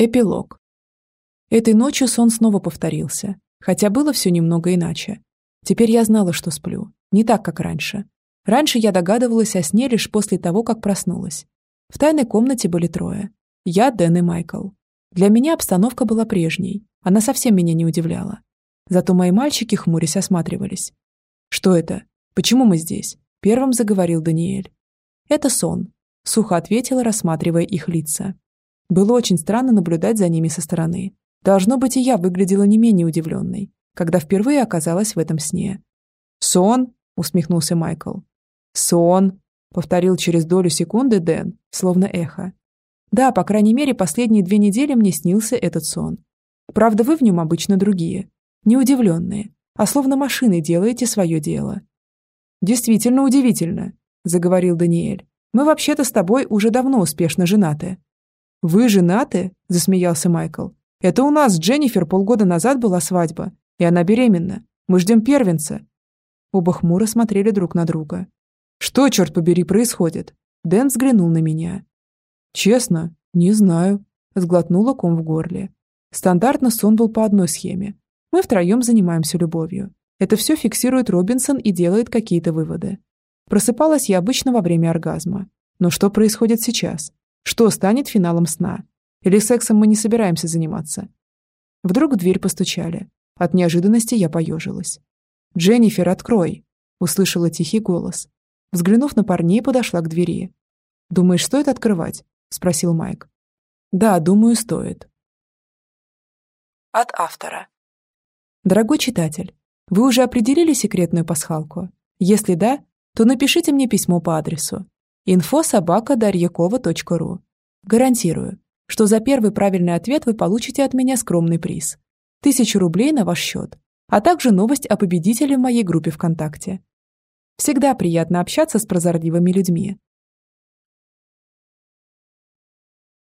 Эпилог. Этой ночью сон снова повторился, хотя было все немного иначе. Теперь я знала, что сплю. Не так, как раньше. Раньше я догадывалась о сне лишь после того, как проснулась. В тайной комнате были трое. Я, Дэн и Майкл. Для меня обстановка была прежней. Она совсем меня не удивляла. Зато мои мальчики, хмурясь, осматривались. «Что это? Почему мы здесь?» Первым заговорил Даниэль. «Это сон», — сухо ответила, рассматривая их лица. Было очень странно наблюдать за ними со стороны. Должно быть, и я выглядела не менее удивленной, когда впервые оказалась в этом сне. «Сон?» — усмехнулся Майкл. «Сон!» — повторил через долю секунды Дэн, словно эхо. «Да, по крайней мере, последние две недели мне снился этот сон. Правда, вы в нем обычно другие. Не удивленные, а словно машины делаете свое дело». «Действительно удивительно», — заговорил Даниэль. «Мы вообще-то с тобой уже давно успешно женаты. «Вы женаты?» – засмеялся Майкл. «Это у нас с Дженнифер полгода назад была свадьба, и она беременна. Мы ждем первенца». Оба хмуро смотрели друг на друга. «Что, черт побери, происходит?» Дэн взглянул на меня. «Честно, не знаю», – сглотнула ком в горле. Стандартно сон был по одной схеме. Мы втроем занимаемся любовью. Это все фиксирует Робинсон и делает какие-то выводы. Просыпалась я обычно во время оргазма. Но что происходит сейчас? Что станет финалом сна? Или сексом мы не собираемся заниматься? Вдруг в дверь постучали. От неожиданности я поежилась. «Дженнифер, открой!» – услышала тихий голос. Взглянув на парней, подошла к двери. «Думаешь, стоит открывать?» – спросил Майк. «Да, думаю, стоит». От автора. Дорогой читатель, вы уже определили секретную пасхалку? Если да, то напишите мне письмо по адресу info.собака.дарьякова.ру. Гарантирую, что за первый правильный ответ вы получите от меня скромный приз. Тысячу рублей на ваш счет, а также новость о победителе в моей группе ВКонтакте. Всегда приятно общаться с прозорливыми людьми.